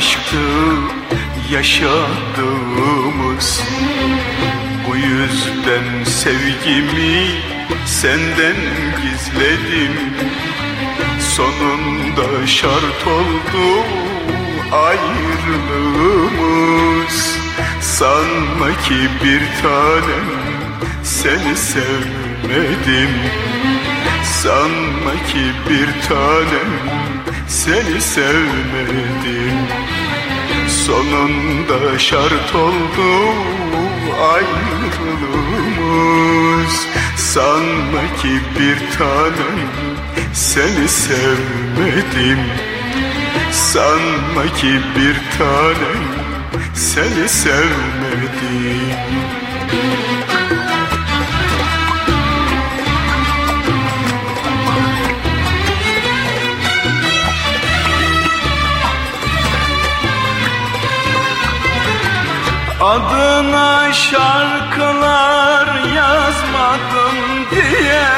Aşktı yaşadığımız. Bu yüzden sevgimi senden gizledim. Sonunda şart oldu ayrılığımız. Sanma ki bir tanem seni sevmedim. Sanma ki bir tanem seni sevmedim. Sonunda şart oldu ayrılığımız. Sanma ki bir tanem seni sevmedim. Sanma ki bir tanem seni sevmedim Adına şarkılar yazmadım diye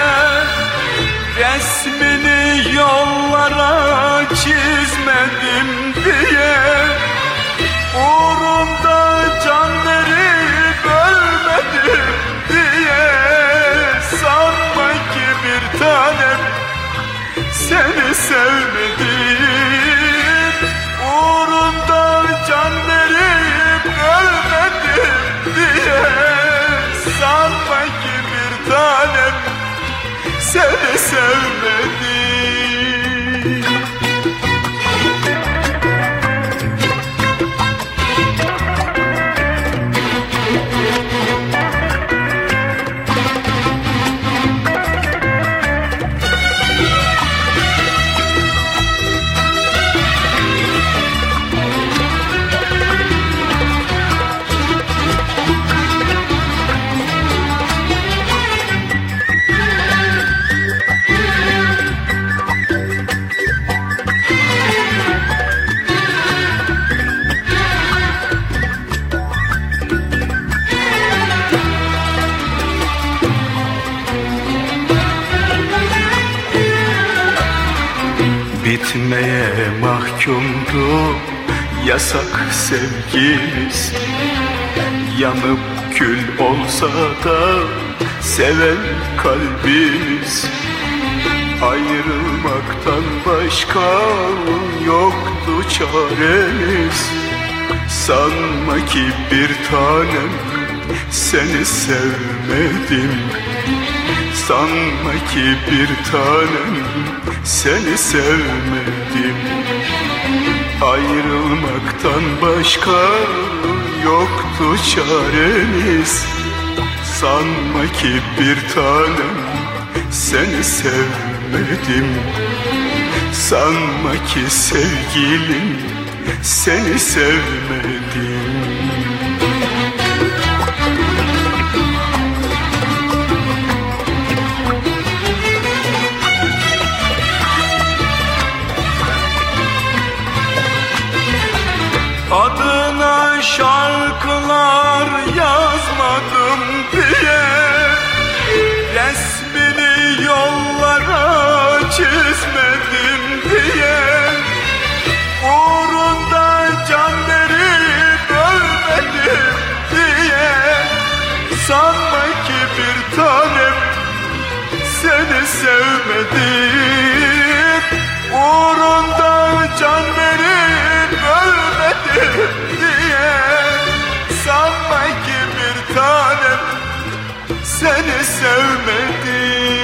Resmini yollara çizmedim diye. Uğrunda can verip ölmedim diye. Sanma ki bir tanem seni sevmedim seni sevmedim Bitmeye mahkumdu yasak sevgimiz. Yanıp kül olsa da seven kalbimiz. Ayrılmaktan başka yoktu çaremiz. Sanma ki bir tanem seni sevmedim Sanma ki bir tanem seni sevmedim. Ayrılmaktan başka yoktu çaremiz. Sanma ki bir tanem seni sevmedim. Sanma ki sevgilim seni sevmedim yazmadım diye. Resmini yollara çizmedim diye. Uğrunda can verip ölmedim diye. Sanma ki bir tanem seni sevmedim. Uğrunda can verip seni sevmedim.